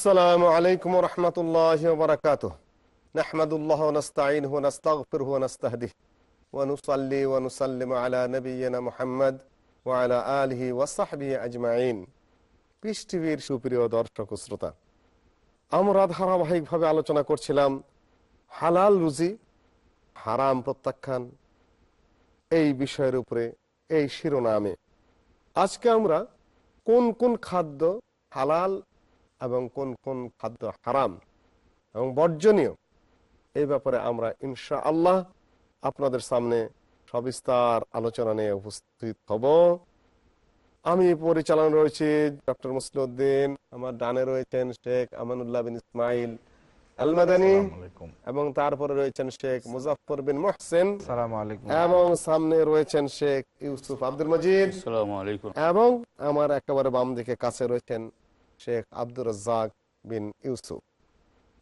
আসসালামু আলাইকুম রহমতুল্লাহ বরকাত নাহমাদুল্লাহ নস্তাইন হু নস্তাগফির হু নস্তাহদিহ। ওয়ানুসাল্লি ওয়ানুসাল্লিম আলা নবীনা মুহাম্মদ ওয়ালা আলহি ওয়াসাহবি আজমাইন পিস সুপ্রিয় দর্শক আমরা ধারাবাহিকভাবে আলোচনা করছিলাম হালাল রুজি, হারাম প্রত্যাখ্যান, এই বিষয়ের উপরে, এই শিরোনামে। আজকে আমরা কোন কোন খাদ্য হালাল এবং কোন কোন খাদ্য হারাম এবং বর্জনীয় এই ব্যাপারে আমরা ইনশা আল্লাহ আপনাদের সামনে সবিস্তার আলোচনা নিয়ে উপস্থিত হব। আমি পরিচালনা রয়েছি ডক্টর মুসলিউদ্দিন আমার ডানে রয়েছেন শেখ আমানুল্লাহ বিন ইসমাইল আলমাদানি এবং তারপরে রয়েছেন শেখ মুজাফর বিন মোহসেন এবং সামনে রয়েছেন শেখ ইউসুফ আব্দুল মজিদ এবং আমার একেবারে বাম দিকে কাছে রয়েছেন শেখ আব্দুর রাজ্জাক বিন ইউসুফ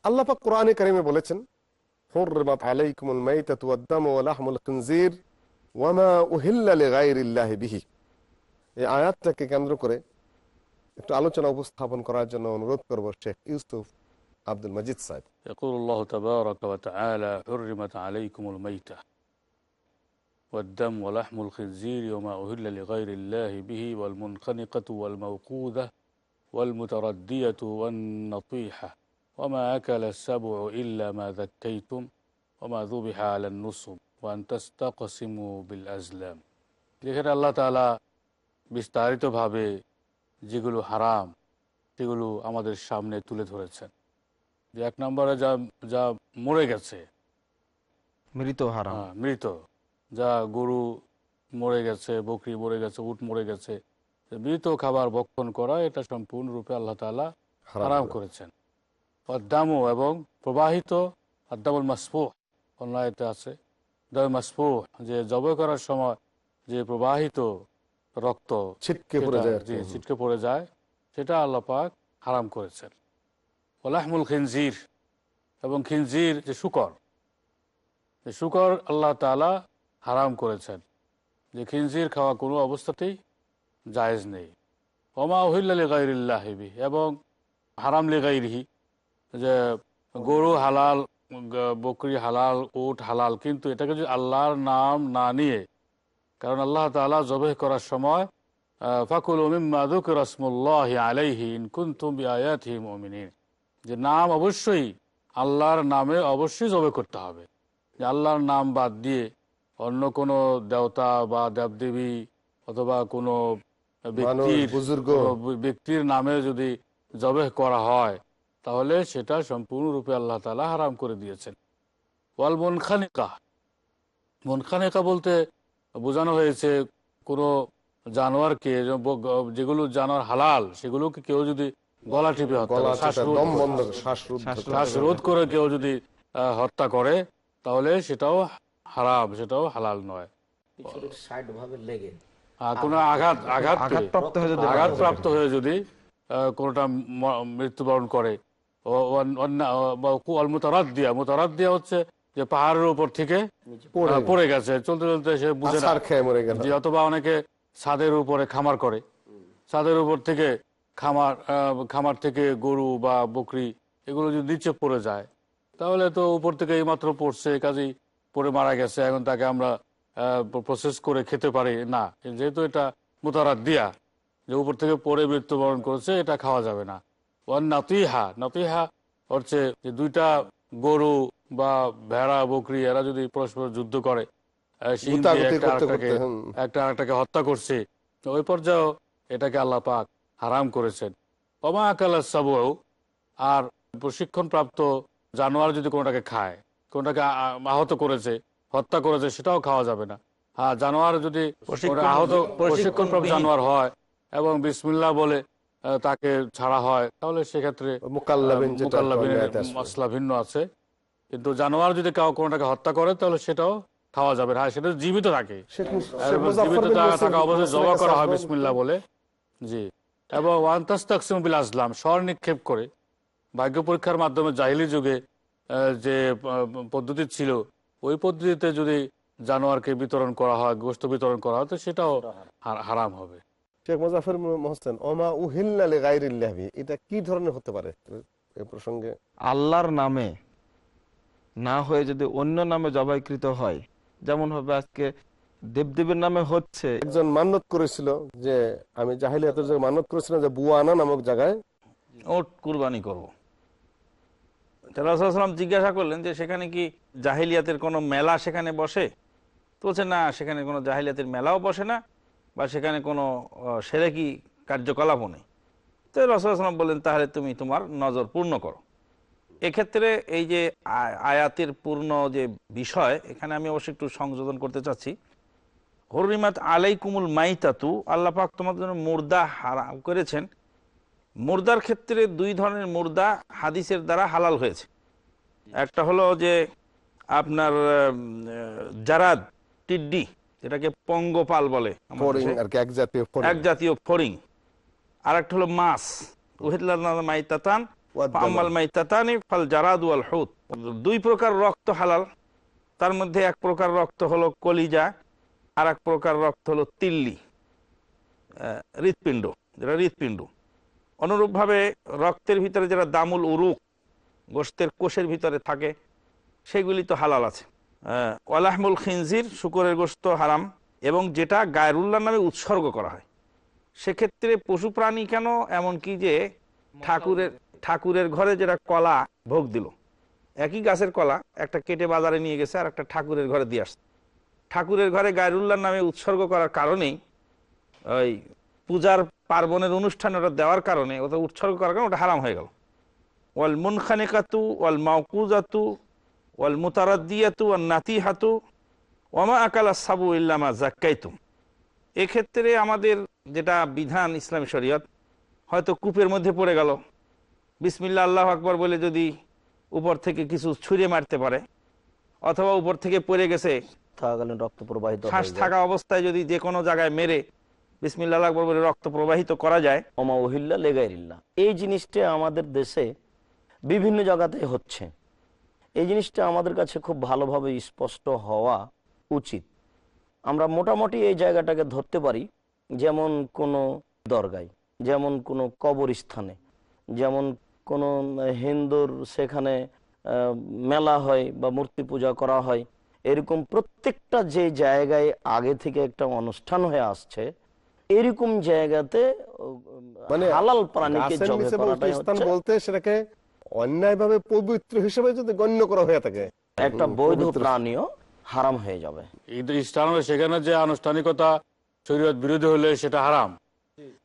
আল্লাপাক কোরআনে কারিমে বলেছেন حرمت عليكم الميتة والدم ولحم الخنزير وما أهل لغير الله به এই আয়াতটাকে কেন্দ্র করে একটু আলোচনা উপস্থাপন করার জন্য অনুরোধ করব শেখ ইউসুফ আব্দুল মজিদ সাহেব يقول الله تبارك وتعالى حرمت عليكم الميتة والدم ولحم الخنزير وما أهل لغير الله به والمنخنقة والموقوذة والمتردية والنطيحة وما أكل السبع إلا ما ذكيتم وما ذبح على النصب وأن تستقسموا بالأزلام যেখানে আল্লাহ তালা বিস্তারিতভাবে যেগুলো হারাম সেগুলো আমাদের সামনে তুলে ধরেছেন যে এক নম্বরে যা যা মরে গেছে মৃত হারাম হ্যাঁ, মৃত যা গরু মরে গেছে বকরি মরে গেছে উট মরে গেছে মৃত খাবার ভক্ষণ করা এটা সম্পূর্ণরূপে আল্লাহ তালা হারাম করেছেন। অদ্দামু এবং প্রবাহিত আদামুল মাসপুহ অন্যায়তে আছে। দাম মাসপুহ যে জব করার সময় যে প্রবাহিত রক্ত ছিটকে পড়ে যায়। ছিটকে পড়ে যায় সেটা আল্লাহ পাক হারাম করেছেন। ওলাহমুল খিনজির এবং খিনজির যে শুকর যে শুকর আল্লাহ তালা হারাম করেছেন। যে খিনজির খাওয়া কোনো অবস্থাতেই জায়েজ নেই। ওমা ওহিল্লা গাইরিল্লাহিবি এবং হারাম লেগাইরিহি, যে গরু হালাল বকরি হালাল, উট হালাল, কিন্তু এটাকে যদি আল্লাহর নাম না নিয়ে, কারণ আল্লাহ তালা জবেহ করার সময় ফাকুল উমিম্মাদুক রসমুল্লাহ আলাইহি ইনকুন্তুম বিআয়াতিহি মুমিনিন। যে নাম অবশ্যই আল্লাহর নামে অবশ্যই জবে করতে হবে। যে আল্লাহর নাম বাদ দিয়ে অন্য কোনো দেবতা বা দেবদেবী অথবা কোনো ব্যক্তির নামে যদি জবেহ করা হয় তাহলে সেটা সম্পূর্ণরূপে আল্লাহ তালা হারাম করে দিয়েছেন। ওয়াল মনখানিকা। মনখানিকা বলতে বোঝানো হয়েছে কোনো জানোয়ারকে যেগুলো জানোয়ার হালাল সেগুলোকে কেউ যদি গলা টিপে হত্যা গলা করে, শ্বাসরোধ করে, কেউ যদি আহ, হত্যা করে তাহলে সেটাও হারাম সেটাও হালাল নয়। ভাবে লেগে। কোনো আঘাত আঘাত আঘাতপ্রাপ্ত হয়ে যদি আঘাতপ্রাপ্ত হয়ে যদি কোনোটা মৃত্যুবরণ করে। মোতারাত দিয়া মোতারাত দিয়া হচ্ছে যে পাহাড়ের উপর থেকে পড়ে গেছে। চলতে চলতে সে বুঝে যে অথবা অনেকে ছাদের উপরে খামার করে। ছাদের উপর থেকে খামার খামার থেকে গরু বা বকরি এগুলো যদি নিচে পড়ে যায় তাহলে তো উপর থেকে এইমাত্র পড়ছে কাজেই পড়ে মারা গেছে। এখন তাকে আমরা প্রসেস করে খেতে পারি না। যেহেতু এটা মোতারাত দিয়া যে উপর থেকে পড়ে মৃত্যুবরণ করেছে এটা খাওয়া যাবে না। ওয়ান নাতিহা নাতিহা হচ্ছে যে দুইটা গরু বা ভেড়া বকরি এরা যদি পরস্পর যুদ্ধ করে একটা করতে আরেকটাকে করতে, হুম। একটা আরেকটাকে হত্যা করছে ওই পর্যায়েও এটাকে আল্লাহ পাক হারাম করেছেন। অমা আকাল সাবু আর প্রশিক্ষণ প্রাপ্ত জানোয়ার যদি কোনোটাকে খায় কোনোটাকে আহত করেছে হত্যা করেছে সেটাও খাওয়া যাবে না। হ্যাঁ জানোয়ার যদি আহত প্রশিক্ষণ জানোয়ার হয় এবং বিসমিল্লাহ বলে তাকে ছাড়া হয় তাহলে সেক্ষেত্রে। মশলা ভিন্ন আছে। কিন্তু জানোয়ার যদি কাউ কোনোটাকে হত্যা করে তাহলে সেটাও খাওয়া যাবে হ্যাঁ সেটা জীবিত থাকে। মুজাফফর জীবিত থাকা- অবস্থায় জবা করা হয় বিসমিল্লা বলে। জি। এবং ওয়ান্তাস্তাকসিমবিল আসলাম স্বর নিক্ষেপ করে। ভাগ্য পরীক্ষার মাধ্যমে জাহিলি যুগে যে পদ্ধতি ছিল ওই পদ্ধতিতে যদি জানোয়ারকে বিতরণ করা হয় গোস্ত বিতরণ করা হয় তো সেটাও হার- হারাম হবে। শেখ মুজাফর মোহসেন ওমা উহিল্লা লি গায়রিল্লাহি এটা কি ধরনের হতে পারে এই প্রসঙ্গে? আল্লাহর নামে না হয়ে যদি অন্য নামে জবাইকৃত হয় যেমন হবে আজকে দেবদেবের নামে হচ্ছে। একজন মান্নত করেছিল যে আমি জাহিলিয়াতের যে মান্নত করেছিলাম যে বুয়ানা নামক জায়গায়। ওট কুরবানি করব। রাসাল্লাম জিজ্ঞাসা করলেন যে সেখানে কি জাহিলিয়াতের কোনো মেলা সেখানে বসে? তো বলছে, না, সেখানে কোনো জাহিলিয়াতের মেলাও বসে না, বা সেখানে কোনো সেরেকি কার্যকলাপও নেই? তো রসুলাম বললেন, তাহলে তুমি তোমার নজর পূর্ণ করো। এক্ষেত্রে এই যে আয়াতের পূর্ণ যে বিষয়, এখানে আমি অবশ্যই একটু সংযোজন করতে চাচ্ছি। হরিমাত আলাই কুমুল মাইতাতু আল্লাহ পাক তোমাদের জন্য মুর্দা হারাম করেছেন। মুর্দার ক্ষেত্রে দুই ধরনের মুর্দা হাদিসের দ্বারা হালাল হয়েছে। একটা হলো যে আপনার জারাদ টিড্ডি যেটাকে পঙ্গপাল বলে ফরিং এক জাতীয় ফড়িং। আর একটা হলো মাছ। মাইতাতান। আমাল মাইতাতানি ফাল জারাদ ওয়াল হুত দুই প্রকার রক্ত হালাল। তার মধ্যে এক প্রকার রক্ত হলো কলিজা আর এক প্রকার রক্ত হলো তিল্লি হৃৎপিণ্ড যেটা হৃৎপিণ্ড। অনুরূপভাবে রক্তের ভিতরে যেটা দামুল উরুক গোস্তের কোষের ভিতরে থাকে সেগুলি তো হালাল আছে। আহ, ওয়ালাহমুল খিনজির শুকরের গোস্ত হারাম এবং যেটা গায়রুল্লাহ নামে উৎসর্গ করা হয়। সেক্ষেত্রে পশু প্রাণী কেন এমনকি যে ঠাকুরের ঠাকুরের ঘরে যেটা কলা ভোগ দিল। একই গাছের কলা একটা কেটে বাজারে নিয়ে গেছে আর একটা ঠাকুরের ঘরে দিয়ে আসছে। ঠাকুরের ঘরে গায়রুল্লাহ নামে উৎসর্গ করার কারণেই ওই পূজার পার্বণের অনুষ্ঠান ওটা দেওয়ার কারণে ওটা উৎসর্গ করার কারণে ওটা হারাম হয়ে গেল। ওয়াল মুনখানিকাতু ওয়াল মাউকুজাতু ওয়াল মুতারাদ্দিয়াতু ওয়াল নাতিহাতু ওয়ামা আকালা সাবু ইল্লামা জাক্কাইতুম এক্ষেত্রে আমাদের যেটা বিধান ইসলামী শরীয়ত হয়তো কূপের মধ্যে পড়ে গেল। বিসমিল্লা আল্লাহ আকবর বলে যদি উপর থেকে কিছু ছুঁড়ে মারতে পারে অথবা উপর থেকে পড়ে গেছে রক্ত প্রবাহিত শ্বাস থাকা অবস্থায় যদি যে কোনো জায়গায় মেরে বিসমিল্লা আকবর বলে রক্ত প্রবাহিত করা যায়। অমা ওহিল্লা লেগাইরিল্লা এই জিনিসটা আমাদের দেশে বিভিন্ন জায়গাতে হচ্ছে। এই জিনিসটা আমাদের কাছে খুব ভালোভাবে স্পষ্ট হওয়া উচিত। আমরা মোটামুটি এই জায়গাটাকে ধরতে পারি যেমন কোনো দরগায় যেমন কোনো কবরস্থানে যেমন কোনো হিন্দুর সেখানে মেলা হয় বা মূর্তি পূজা করা হয় এরকম প্রত্যেকটা যে জায়গায় আগে থেকে একটা অনুষ্ঠান হয়ে আসছে এরকম জায়গাতে মানে হালাল প্রাণীকে গাছের জবে করাটাই স্থান হচ্ছে বলতে সেটাকে অন্যায়ভাবে পবিত্র হিসেবে যদি গণ্য করা হয়ে থাকে একটা বৈধ প্রাণীও হারাম হয়ে যাবে। ঈদ ইসলাম সেখানে যে আনুষ্ঠানিকতা শরীয়ত বিরোধী হলে সেটা হারাম।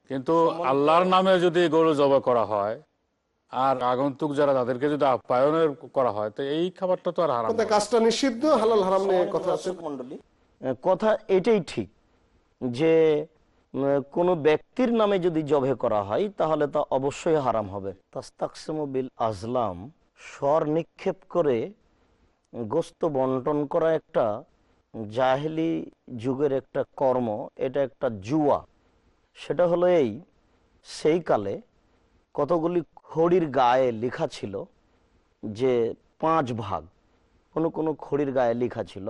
কিন্তু আল্লাহর নামে যদি গরু জবা করা হয় আর আগন্তুক যারা তাদেরকে যদি আপ্যায়নের করা হয় তো এই খাবারটা তো আর হারাম কিন্তু। কাজটা নিষিদ্ধ হালাল হারাম নিয়ে কথা আছে। মন্ডলী কথা এটাই ঠিক যে কোনো ব্যক্তির নামে যদি জবে করা হয়, তাহলে তা অবশ্যই হারাম হবে। তাস্তাকসমু বিল আজলাম, স্বর নিক্ষেপ করে গোস্ত বন্টন করা একটা জাহেলি যুগের একটা কর্ম, এটা একটা জুয়া। সেটা হলো এই, সেই কালে কতগুলি খড়ির গায়ে লেখা ছিল যে পাঁচ ভাগ। কোনো কোনো খড়ির গায়ে লেখা ছিল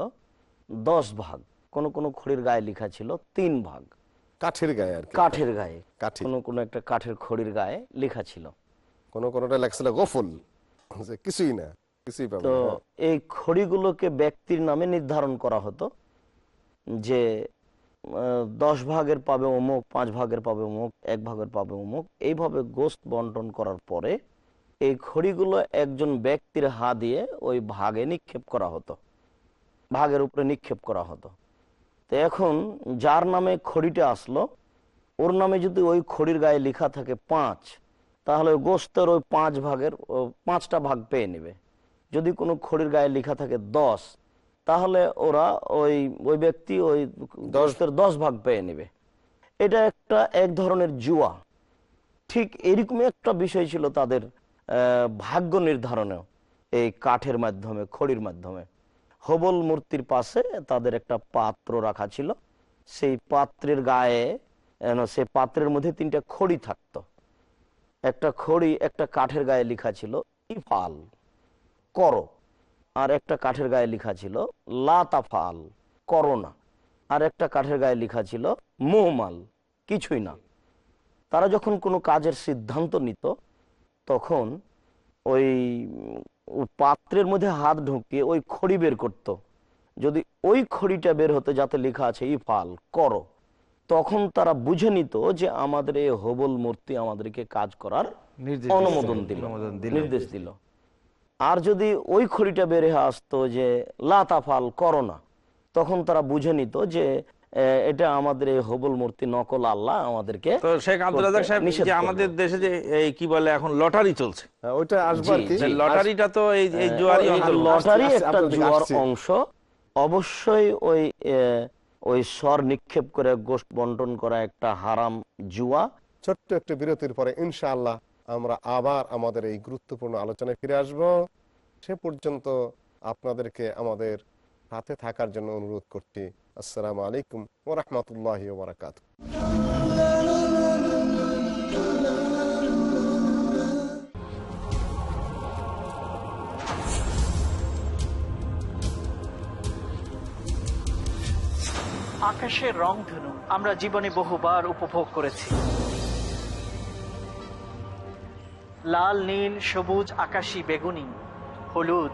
দশ ভাগ, কোনো কোনো খড়ির গায়ে লেখা ছিল তিন ভাগ। কাঠের গায়ে আর কাঠের গায়ে। কাঠি কোনো কোনো একটা কাঠের খড়ির গায়ে লেখা ছিল। কোন কোনটা লেখছিল গফল। যে কিছুই না কিছুই পাবো তো। এই খড়িগুলোকে ব্যক্তির নামে নির্ধারণ করা হতো যে দশ ভাগের পাবে অমুক পাঁচ ভাগের পাবে অমুক এক ভাগের পাবে অমুক। এইভাবে গোস্ত বন্টন করার পরে এই খড়িগুলো একজন ব্যক্তির হা দিয়ে ওই ভাগে নিক্ষেপ করা হতো। ভাগের উপরে নিক্ষেপ করা হতো। তো এখন যার নামে খড়িটা আসলো ওর নামে যদি ওই খড়ির গায়ে লেখা থাকে পাঁচ তাহলে ওই গোস্তের ওই পাঁচ ভাগের ও পাঁচটা ভাগ পেয়ে নেবে। যদি কোনো খড়ির গায়ে লেখা থাকে দশ তাহলে ওরা ওই ওই ব্যক্তি ওই গোস্তের দশ ভাগ পেয়ে নেবে। এটা একটা এক ধরনের জুয়া। ঠিক এরকমই একটা বিষয় ছিল তাদের ভাগ্য নির্ধারণেও এই কাঠের মাধ্যমে খড়ির মাধ্যমে। হবল মূর্তির পাশে তাদের একটা পাত্র রাখা ছিল। সেই পাত্রের গায়ে না, পাত্রের মধ্যে তিনটা খড়ি থাকতো। একটা খড়ি একটা কাঠের গায়ে লেখা ছিল ইফাল করো। আর একটা কাঠের গায়ে লেখা ছিল লাতাফাল করোনা আর একটা কাঠের গায়ে লেখা ছিল মোহমাল কিছুই না। তারা যখন কোনো কাজের সিদ্ধান্ত নিত তখন ওই পাত্রের মধ্যে হাত ঢুকিয়ে ওই খড়ি বের করত। যদি ওই খড়িটা বের হতো যাতে লেখা আছে ইফাল করো তখন তারা বুঝে নিত যে আমাদের এই হবল মূর্তি আমাদেরকে কাজ করার অনুমোদন দিল। নির্দেশ দিল আর যদি ওই খড়িটা বের হয়ে আসতো যে লাতাফাল করোনা তখন তারা বুঝে নিত যে এটা আমাদের এই হবল মূর্তি নকল আল্লাহ আমাদেরকে তো শেখ আব্দুল রাজাক সাহেব যে আমাদের দেশে যে এই কি বলে এখন লটারি চলছে। হ্যাঁ, ওইটা আসব আর জি, কি লটারিটা তো এই এই জুয়ারি লটারি একটা জুয়ার অংশ। অবশ্যই ওই ওই স্বর নিক্ষেপ করে গোষ্ঠ বন্টন করা একটা হারাম জুয়া। ছোট্ট একটা বিরতির পরে ইনশাআল্লাহ আমরা আবার আমাদের এই গুরুত্বপূর্ণ আলোচনায় ফিরে আসব। সে পর্যন্ত আপনাদেরকে আমাদের সাথে থাকার জন্য অনুরোধ করছি। আসসালামু আলাইকুম ওরহমতুল্লাহ বারাকাত আকাশের রং রংধনু আমরা জীবনে বহুবার উপভোগ করেছি। লাল, নীল, সবুজ, আকাশী, বেগুনি, হলুদ।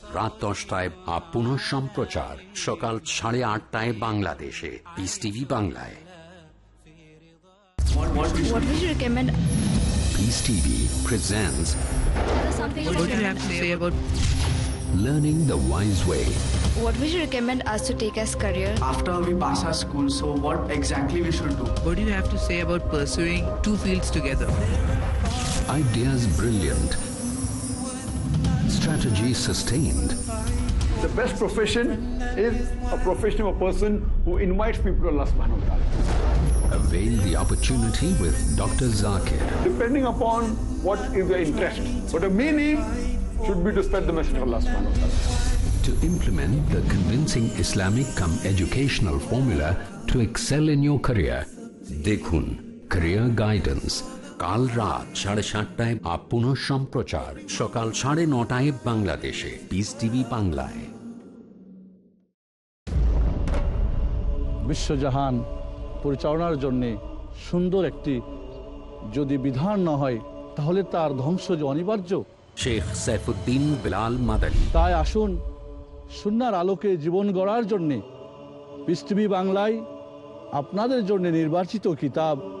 রাত দশটায় বা পুনঃ সম্প্রচার সকাল সাড়ে আটটায় বাংলাদেশে পিস টিভি বাংলায় What would you recommend? Peace TV presents Something What do you have to say about learning the wise way What would you recommend us to take as career? after we pass our school so what exactly we should do what do you have to say about pursuing two fields together? Ideas brilliant. strategy sustained. The best profession is a profession of a person who invites people to Allah subhanahu wa ta'ala. Avail the opportunity with Dr. Zakir. Depending upon what is their interest. But the meaning should be to spread the message of Allah subhanahu wa ta'ala. To implement the convincing Islamic come educational formula to excel in your career, Dekhun, Career Guidance, কাল রাত সাড়ে সাতটায় up পুনঃ সম্প্রচার। সকাল সাড়ে নটায় বাংলাদেশে। পিস টিভি বাংলায়। বিশ্বজাহান পরিচালনার জন্যে সুন্দর একটি যদি বিধান না হয় তাহলে তার ধ্বংস যে অনিবার্য। শেখ সাইফুদ্দিন বিলাল মাদানী। তাই আসুন সুনার আলোকে জীবন গড়ার জন্যে। পৃথিবী বাংলায় আপনাদের জন্য নির্বাচিত কিতাব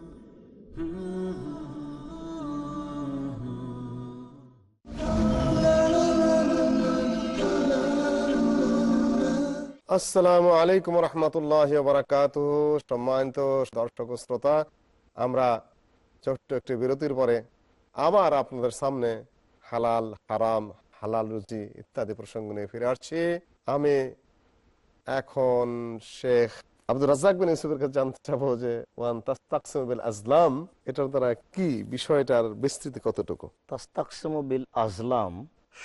আসসালামু আলাইকুম রহমতুল্লাহ বারাকাত সম্মানিত দর্শক শ্রোতা, আমরা ছোট্ট একটি বিরতির পরে আবার আপনাদের সামনে হালাল, হারাম, হালাল রুজি ইত্যাদি প্রসঙ্গ নিয়ে ফিরে আসছি। আমি এখন শেখ আব্দুল রাজাক বিন ইউসুফের কাছে জানতে চাবো যে, ওয়ান তাস্তাকসিমুল আজলাম, এটার দ্বারা কি বিষয়টার বিস্তৃতি কতটুকু? তাস্তাকসমবিল আজলাম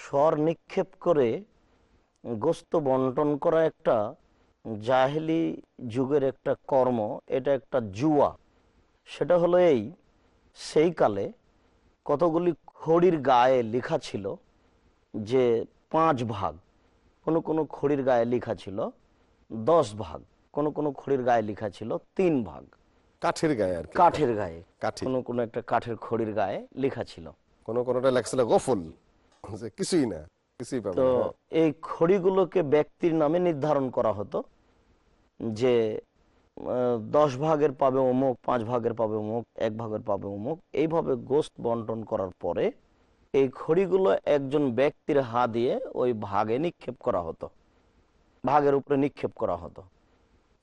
স্বর নিক্ষেপ করে গোস্ত বন্টন করা একটা জাহেলি যুগের একটা কর্ম এটা একটা জুয়া। সেটা হলো এই সেই কালে কতগুলি খড়ির গায়ে লেখা ছিল যে পাঁচ ভাগ। কোনো কোনো খড়ির গায়ে লেখা ছিল দশ ভাগ কোনো কোনো খড়ির গায়ে লেখা ছিল তিন ভাগ। কাঠের গায়ে আর কাঠের গায়ে কোনো কোনো একটা কাঠের খড়ির গায়ে লেখা ছিল। কোনো কোনোটা লেখছিল গফল যে কিছুই না। তো হ্যাঁ। এই খড়িগুলোকে ব্যক্তির নামে নির্ধারণ করা হতো যে দশ ভাগের পাবে অমুক পাঁচ ভাগের পাবে অমুক এক ভাগের পাবে অমুক এইভাবে গোস্ত বন্টন করার পরে এই খড়িগুলো একজন ব্যক্তির হা দিয়ে ওই ভাগে নিক্ষেপ করা হতো ভাগের উপরে নিক্ষেপ করা হতো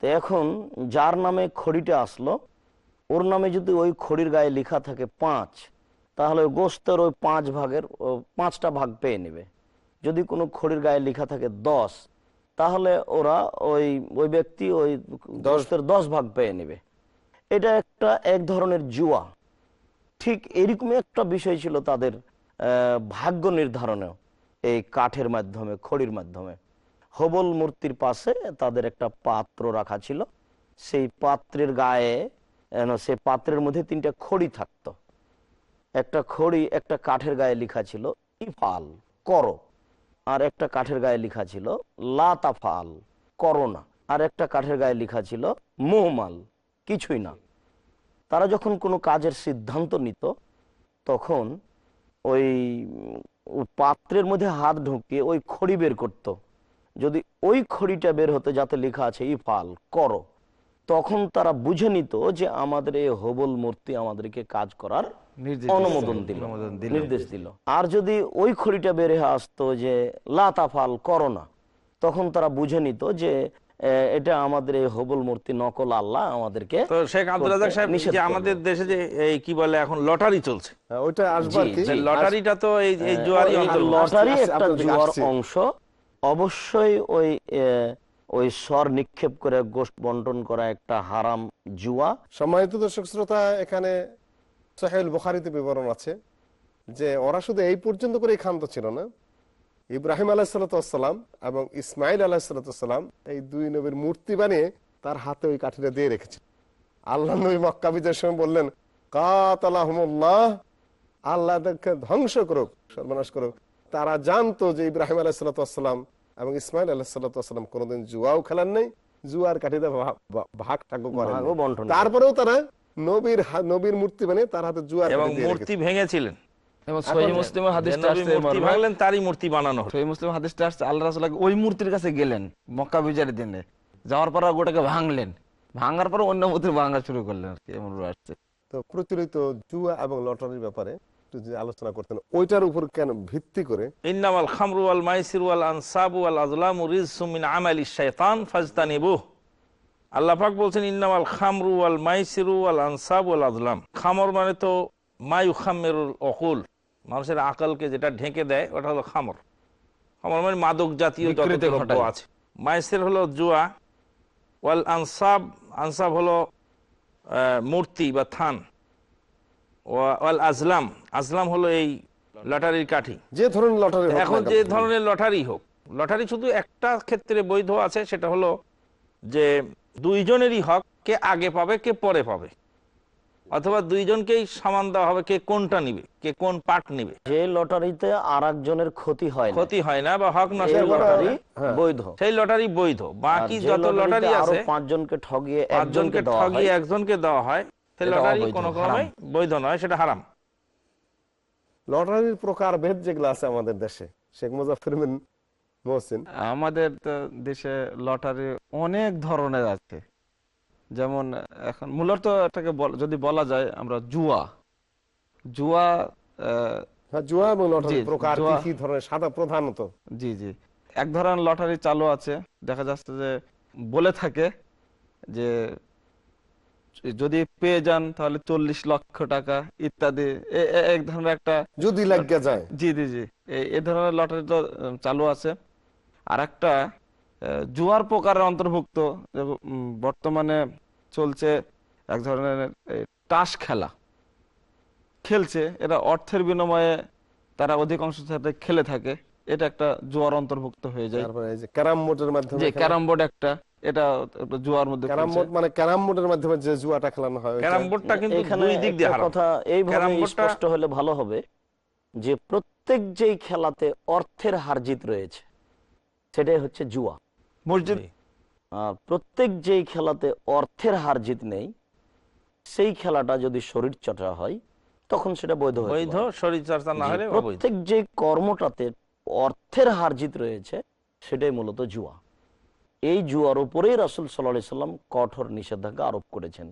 তো এখন যার নামে খড়িটা আসলো ওর নামে যদি ওই খড়ির গায়ে লেখা থাকে পাঁচ তাহলে ওই গোস্তের ওই পাঁচ ভাগের পাঁচটা ভাগ পেয়ে নেবে যদি কোনো খড়ির গায়ে লেখা থাকে দশ তাহলে ওরা ওই ওই ব্যক্তি ওই দশের দশ ভাগ পেয়ে নেবে। এটা একটা এক ধরনের জুয়া। ঠিক এরকমই একটা বিষয় ছিল তাদের ভাগ্য নির্ধারণেও এই কাঠের মাধ্যমে খড়ির মাধ্যমে। হবল মূর্তির পাশে তাদের একটা পাত্র রাখা ছিল। সেই পাত্রের গায়ে সেই পাত্রের মধ্যে তিনটা খড়ি থাকতো। একটা খড়ি একটা কাঠের গায়ে লেখা ছিল ইফাল করো। আর একটা কাঠের গায়ে লেখা ছিল লাতাফাল করোনা। আর একটা কাঠের গায়ে লেখা ছিল, মোহমাল, কিছুই না। তারা যখন কোনো কাজের সিদ্ধান্ত নিত, তখন ওই পাত্রের মধ্যে হাত ঢুকিয়ে ওই খড়ি বের করত। যদি ওই খড়িটা বের হতে, যাতে লেখা আছে, ইফাল, করো। তখন তারা বুঝে নিত যে আমাদের এই হবল মূর্তি আমাদেরকে কাজ করার অনুমোদন দিল। দিল অনুমোদন দিল। নির্দেশ দিল। আর যদি ওই খড়িটা বেড়ে আসতো যে লাতাফাল করোনা তখন তারা বুঝে নিত যে আহ, এটা আমাদের এই হবল মূর্তি নকল আল্লাহ আমাদেরকে তো শেখ আব্দুল রাজাক সাহেব যে আমাদের দেশে যে এই কি বলে এখন লটারি চলছে। হ্যাঁ, ওইটা আসবে। লটারিটা তো এই এই হ্যাঁ, জুয়ারি লটারি একটা জুয়ার অংশ। অবশ্যই ওই আহ, ওই স্বর নিক্ষেপ করে গোষ্ঠ বন্টন করা একটা হারাম জুয়া। সম্মানিত দর্শক শ্রোতা, এখানে সাহেল বুখারিতে বিবরণ আছে যে ওরা শুধু এই পর্যন্ত করে ক্ষান্ত ছিল না। ইব্রাহিম আলাহিসাল্লাম এবং ইসমাইল আলাহিসাল্লাম এই দুই নবীর মূর্তি বানিয়ে তার হাতে ওই কাঠিটা দিয়ে রেখেছে। আল্লাহ নবী মক্কা বিজয়ের সময় বললেন, কাতালাহমুল্লাহ আল্লাহ ধ্বংস করুক, সর্বনাশ করুক। তারা জানতো যে ইব্রাহিম আলাহিসাল্লাম এবং ইসমাইল আলাহিসাল্লাম কোনোদিন জুয়াও খেলেন নাই জুয়ার কাঠিতে ভাগ ঠাকুর বন্টন তারপরেও তারা নবীর নবীর মূর্তি বানিয়ে তার হাতে জুয়ার এবং মূর্তি ভেঙেছিলেন। আল্লাহ ওই মূর্তির কাছে গেলেন মক্কা বিজয়ের দিনে। যাওয়ার পর গোটাকে ভাঙলেন। ভাঙার পর অন্য মূর্তি ভাঙা শুরু করলেন। আর আসছে। তো প্রচলিত জুয়া এবং লটারির ব্যাপারে একটু যদি আলোচনা করতেন ওইটার উপর কেন ভিত্তি করে? ইন্নামাল খামরু ওয়াল মাইসির ওয়াল আনসাবু ওয়াল আজলামু রিজসুম মিন আমালি শাইতান ফাজতানিবুহ। আল্লাহ পাক বলছেন ইন্নামাল খামরু ওয়াল মাইসিরু ওয়াল আনসাবু ওয়াল আজলাম। খামর মানে তো মায়ু খামেরুল অকুল। মানুষের আকলকে যেটা ঢেকে দেয় ওটা হলো খামর। খামর মানে মাদক জাতীয় দ্রব্য। আছে। মাইসির হলো জুয়া ওয়াল আনসাব আনসাব হলো আহ, মূর্তি বা থান। ওয়াল আজলাম। আজলাম হলো এই লটারির কাঠি। যে ধরনের লটারি এখন যে ধরনের লটারি হোক লটারি শুধু একটা ক্ষেত্রে বৈধ আছে সেটা হলো যে দুইজনেরই হক কে আগে পাবে কে পরে পাবে। অথবা দুইজনকেই সমান দেওয়া হবে কে কোনটা নিবে কে কোন পার্ট নিবে। যে লটারিতে আর একজনের ক্ষতি হয় ক্ষতি হয় না বা হক নষ্ট লটারি না। বৈধ। সেই লটারি বৈধ। বাকি যত লটারি আছে পাঁচজনকে ঠগিয়ে পাঁচজনকে একজনকে ঠগিয়ে একজনকে দেওয়া হয় লটারি কোনো ক্রমে বৈধ নয় সেটা হারাম। লটারির প্রকার ভেদ যেগুলো আছে আমাদের দেশে শেখ মুজাফর আমাদের দেশে লটারি অনেক ধরনের আছে। যেমন এখন মূলত এটাকে যদি বলা যায় আমরা জুয়া। জুয়া আহ, হ্যাঁ জুয়া এবং লটারি প্রকার কি ধরনের সাদা প্রধানত। জি জি। এক ধরনের লটারি চালু আছে। দেখা যাচ্ছে যে বলে থাকে যে যদি পেয়ে যান তাহলে চল্লিশ লক্ষ টাকা ইত্যাদি। এ- এ- এক ধরনের একটা যদি লাগিয়া যায়। জি জি জি। এই ধরনের লটারি তো চালু আছে। আর একটা জুয়ার প্রকারের অন্তর্ভুক্ত। বর্তমানে চলছে এক ধরনের তাস খেলা। খেলছে। এটা অর্থের বিনিময়ে তারা অধিকাংশ সাথে খেলে থাকে। এটা একটা জুয়ার অন্তর্ভুক্ত হয়ে যায়। ক্যারাম বোর্ডের মাধ্যমে ক্যারাম বোর্ড একটা। এটা জুয়ার মধ্যে ক্যারাম। বোর্ড মানে ক্যারাম বোর্ডের মাধ্যমে যে জুয়াটা খেলানো হয় ওইটা- ক্যারাম বোর্ডটা কিন্তু এখানে দুই দিক দিয়ে হারাম কথা এইভাবে স্পষ্ট হলে ভালো হবে যে প্রত্যেক যেই খেলাতে অর্থের হারজিত রয়েছে সেটাই হচ্ছে জুয়া। মসজিদ? প্রত্যেক যেই খেলাতে অর্থের হারজিত নেই সেই খেলাটা যদি শরীর চর্চা হয় তখন সেটা বৈধ বৈধ শরীর চর্চা না হলে প্রত্যেক যে কর্মটাতে অর্থের হারজিত রয়েছে সেটাই মূলত জুয়া। এই জুয়ার উপরেই রাসুল সাল্লাহ সাল্লাম কঠোর নিষেধাজ্ঞা আরোপ করেছেন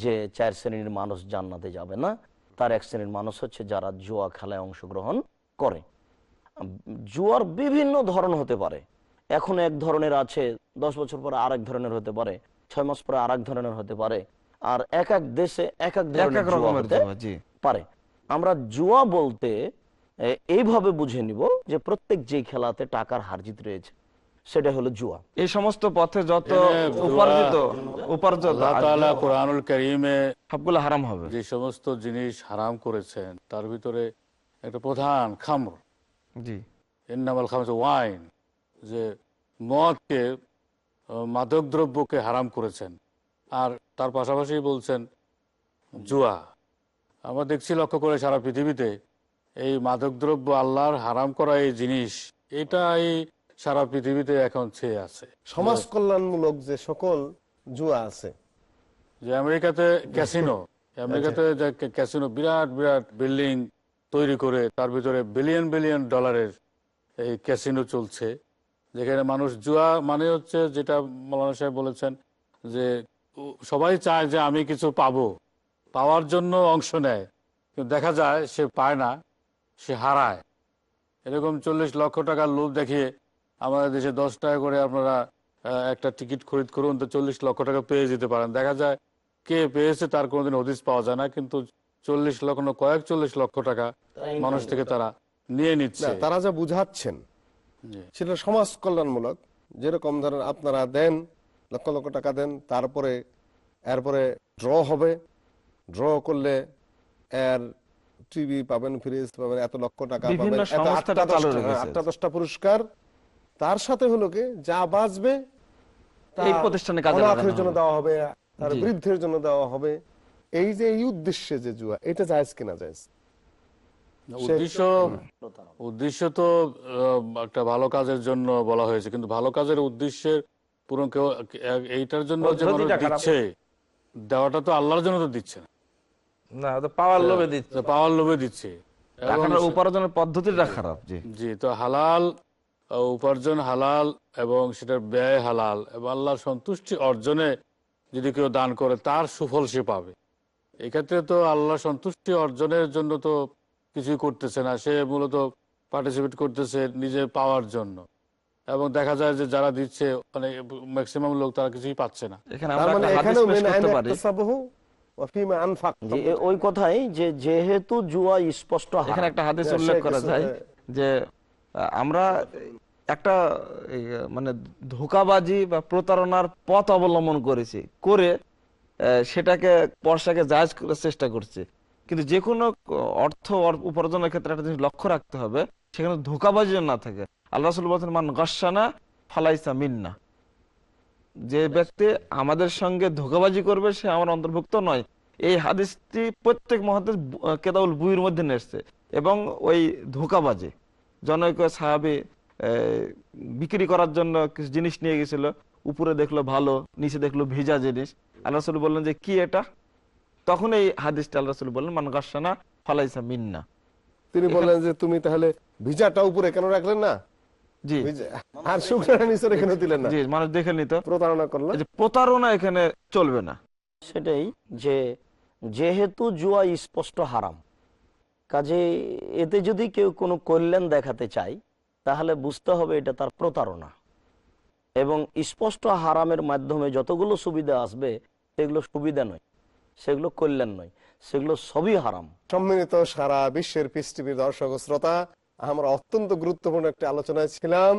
যে চার শ্রেণির মানুষ জান্নাতে যাবে না। তার এক শ্রেণির মানুষ হচ্ছে যারা জুয়া খেলায় অংশগ্রহণ করে। জুয়ার বিভিন্ন ধরন হতে পারে। এখন এক ধরনের আছে দশ বছর পরে আরেক ধরনের হতে পারে ছয় মাস পরে আরেক ধরনের হতে পারে আর এক এক দেশে এক এক এক ধরনের পারে। আমরা জুয়া বলতে এইভাবে বুঝে নিব যে প্রত্যেক যে খেলাতে টাকার হারজিত রয়েছে সেটা হলো জুয়া। এই সমস্ত পথে যত উপার্জিত উপার্জিত কোরআনুল কারীমে সবগুলো হারাম হবে। যে সমস্ত জিনিস হারাম করেছেন তার ভিতরে একটা প্রধান খামর। জি। ইন্নামাল খামস ওয়াইন যে মদকে আহ, মাদক দ্রব্যকে হারাম করেছেন। আর তার পাশাপাশি বলছেন জুয়া। আমরা দেখছি লক্ষ্য করে সারা পৃথিবীতে এই মাদক দ্রব্য আল্লাহর হারাম করা এই জিনিস এটাই সারা পৃথিবীতে এখন ছেয়ে আছে। সমাজ কল্যাণমূলক যে সকল জুয়া আছে। যে আমেরিকাতে ক্যাসিনো আমেরিকাতে যে ক্যাসিনো বিরাট বিরাট বিল্ডিং তৈরি করে তার ভিতরে বিলিয়ন বিলিয়ন ডলারের এই ক্যাসিনো চলছে যেখানে মানুষ জুয়া মানে হচ্ছে যেটা মৌলানা সাহেব বলেছেন যে সবাই চায় যে আমি কিছু পাবো পাওয়ার জন্য অংশ নেয় কিন্তু দেখা যায় সে পায় না সে হারায়। এরকম চল্লিশ লক্ষ টাকার লোভ দেখিয়ে আমাদের দেশে দশ টাকা করে আপনারা একটা টিকিট খরিদ করুন তো চল্লিশ লক্ষ টাকা পেয়ে যেতে পারেন। দেখা যায় কে পেয়েছে তার কোনোদিন হদিস পাওয়া যায় না কিন্তু চল্লিশ লক্ষ না কয়েক চল্লিশ লক্ষ টাকা মানুষ থেকে তারা নিয়ে নিচ্ছে। তারা যা বুঝাচ্ছেন। সেটা সমাজ কল্যাণমূলক। যেরকম ধরেন আপনারা দেন লক্ষ লক্ষ টাকা দেন তারপরে এরপরে ড্র হবে। ড্র করলে এর টিভি পাবেন ফ্রিজ পাবেন এত লক্ষ টাকা পাবেন হ্যাঁ। আটটা দশটা পুরস্কার তার সাথে হলো কি যা বাঁচবে এই প্রতিষ্ঠানে অনাথের জন্য দেওয়া হবে তার বৃদ্ধের জন্য দেওয়া হবে। এই যে এই উদ্দেশ্যে যে জুয়া এটা জায়েজ কিনা জায়েজ? উদ্দেশ্য উদ্দেশ্য তো একটা ভালো কাজের জন্য বলা হয়েছে কিন্তু ভালো কাজের উদ্দেশ্যের পূরণ কেউ এইটার জন্য যে মানুষ দিচ্ছে দেওয়াটা তো আল্লাহর জন্য তো দিচ্ছে না। না তো পাওয়ার লোভে দিচ্ছে। পাওয়ার লোভে দিচ্ছে। উপার্জনের পদ্ধতিটা খারাপ জি। জি তো হালাল উপার্জন হালাল এবং সেটার ব্যয় হালাল এবং আল্লাহর সন্তুষ্টি অর্জনে যদি কেউ দান করে তার সুফল সে পাবে। এক্ষেত্রে তো আল্লাহ সন্তুষ্টি অর্জনের জন্য তো কিছুই করতেছে না। সে মূলত পার্টিসিপেট করতেছে নিজে পাওয়ার জন্য। এবং দেখা যায় যে যারা দিচ্ছে মানে ম্যাক্সিমাম লোক তারা কিছুই পাচ্ছে না। এখানে তার আমরা মানে ওই কথাই যে যেহেতু জুয়া স্পষ্ট এখানে একটা হাদিস উল্লেখ করা যায়। যে আমরা একটা মানে ধোকাবাজি বা প্রতারণার পথ অবলম্বন করেছি, করে সেটাকে পয়সাকে জায়জ করার চেষ্টা করছি। কিন্তু যে কোনো অর্থ উপার্জনের ক্ষেত্রে একটা জিনিস লক্ষ্য রাখতে হবে, সেখানে ধোকাবাজি না থাকে। আল্লাহ রসুল বলছেন, মান গসানা ফালাইসা মিন্না। যে ব্যক্তি আমাদের সঙ্গে ধোকাবাজি করবে, সে আমার অন্তর্ভুক্ত নয়। এই হাদিসটি প্রত্যেক মহাদেশ কেদাউল বুইয়ের মধ্যে নেসছে এবং ওই ধোকাবাজি জনৈক সাহাবি বিক্রি করার জন্য কিছু জিনিস নিয়ে গেছিল। উপরে দেখল ভালো নিচে দেখল ভিজা জিনিস। আল্লাহ রসুল বললেন যে কি এটা? তখন এই হাদিসটা আল্লাহ রসুল বললেন মান গাসানা ফালাইসা মিন্না। তিনি বললেন যে তুমি তাহলে ভিজাটা উপরে কেন রাখলেন না? জি। আর শুক্রানা নিচের এখানে দিলেন না। জি মানুষ দেখে নিত। প্রতারণা করল। প্রতারণা এখানে চলবে না। সেটাই যে যেহেতু জুয়া স্পষ্ট হারাম। কাজে এতে যদি কেউ কোনো কল্যাণ দেখাতে চায়, তাহলে বুঝতে হবে এটা তার প্রতারণা। এবং স্পষ্ট হারামের মাধ্যমে যতগুলো সুবিধা আসবে, সেগুলো সুবিধা নয়, সেগুলো কল্যাণ নয়, সেগুলো সবই হারাম। সম্মিলিত সারা বিশ্বের টিভির দর্শক শ্রোতা, আমরা অত্যন্ত গুরুত্বপূর্ণ একটি আলোচনায় ছিলাম।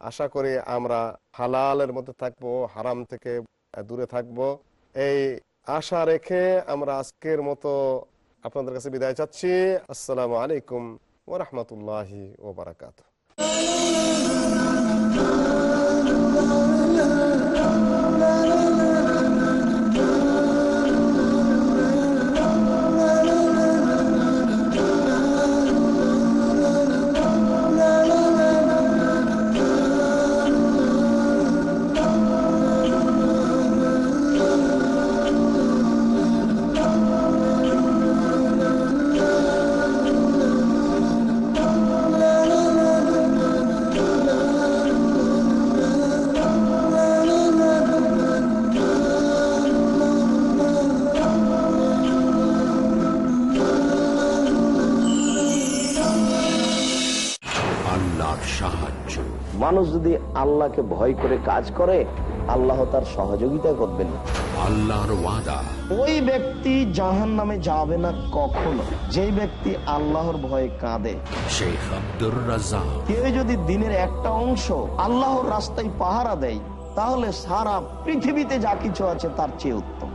আশা করি আমরা হালালের মধ্যে থাকব, হারাম থেকে দূরে থাকব। এই আশা রেখে আমরা আজকের মতো আপনাদের কাছে বিদায় চাচ্ছি। আসসালামু আলাইকুম ওরহমতুল্লাহি ওবরাকাত আল্লাহর মানুষ যদি আল্লাহকে ভয় করে কাজ করে আল্লাহ তার সহযোগিতা করবেন আল্লাহর ওয়াদা। ওই ব্যক্তি জাহান নামে যাবে না কখনো। যেই ব্যক্তি আল্লাহর ভয়ে কাঁদে। শেখ আব্দুর রাজাক কেউ যদি দিনের একটা অংশ আল্লাহর রাস্তায় পাহারা দেয় তাহলে সারা পৃথিবীতে যা কিছু আছে তার চেয়ে উত্তম।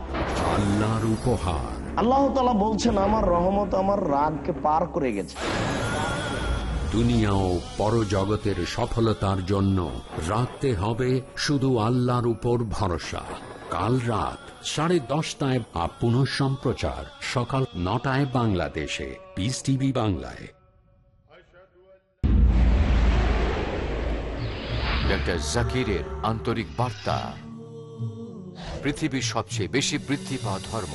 আল্লাহর উপহার। আল্লাহ তালা বলছেন আমার রহমত আমার রাগকে পার করে গেছে। দুনিয়া ও পরজগতের সফলতার জন্য রাখতে হবে শুধু আল্লাহর উপর ভরসা। কাল রাত সাড়ে দশটায় বা পুনঃ সম্প্রচার সকাল নটায় বাংলাদেশে। পিস টিভি বাংলায়। ডক্টর জাকিরের আন্তরিক বার্তা। পৃথিবীর সবচেয়ে বেশি বৃদ্ধি পাওয়া ধর্ম।